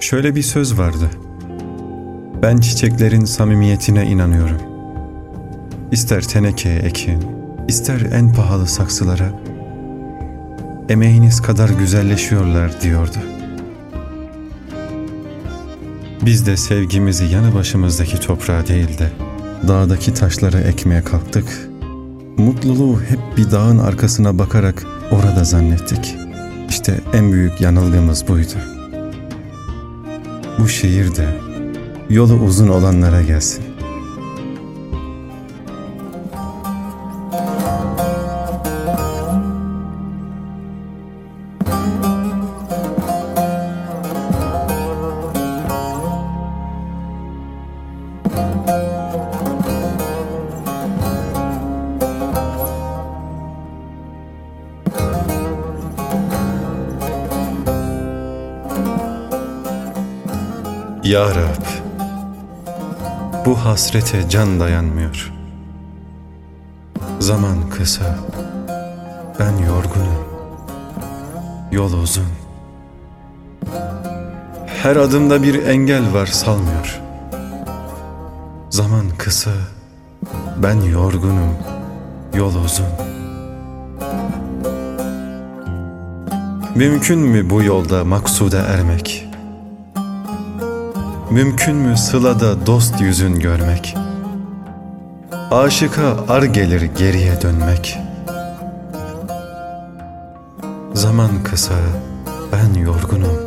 Şöyle bir söz vardı. Ben çiçeklerin samimiyetine inanıyorum. İster tenekeye ekin, ister en pahalı saksılara, emeğiniz kadar güzelleşiyorlar diyordu. Biz de sevgimizi yanı başımızdaki toprağa değil de dağdaki taşlara ekmeye kalktık. Mutluluğu hep bir dağın arkasına bakarak orada zannettik. İşte en büyük yanılgımız buydu. Bu şehirde yolu uzun olanlara gelsin. Ya Rab, bu hasrete can dayanmıyor. Zaman kısa, ben yorgunum. Yol uzun. Her adımda bir engel var salmıyor. Zaman kısa, ben yorgunum. Yol uzun. Mümkün mü bu yolda maksuda ermek?'' Mümkün mü sılada dost yüzün görmek? Aşıka ar gelir geriye dönmek. Zaman kısa, ben yorgunum,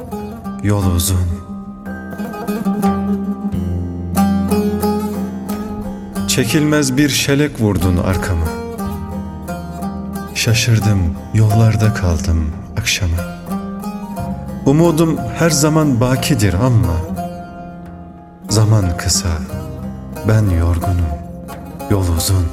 yol uzun. Çekilmez bir şelek vurdun arkama. Şaşırdım, yollarda kaldım akşama. Umudum her zaman bakidir ama Zaman kısa, ben yorgunum, yol uzun.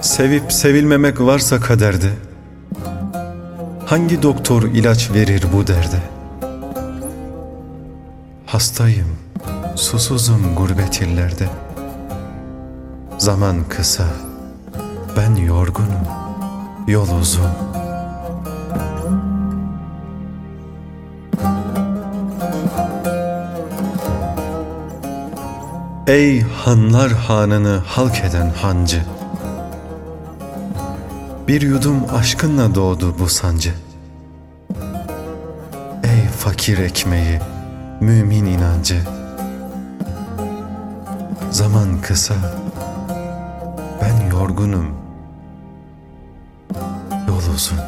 Sevip sevilmemek varsa kaderde, hangi doktor ilaç verir bu derde? Hastayım, susuzum gurbet illerde.'' Zaman kısa, ben yorgunum, yol uzun. Ey hanlar hanını halk eden hancı, bir yudum aşkınla doğdu bu sancı. Ey fakir ekmeği, mümin inancı, zaman kısa, yorgunum. Yol uzun.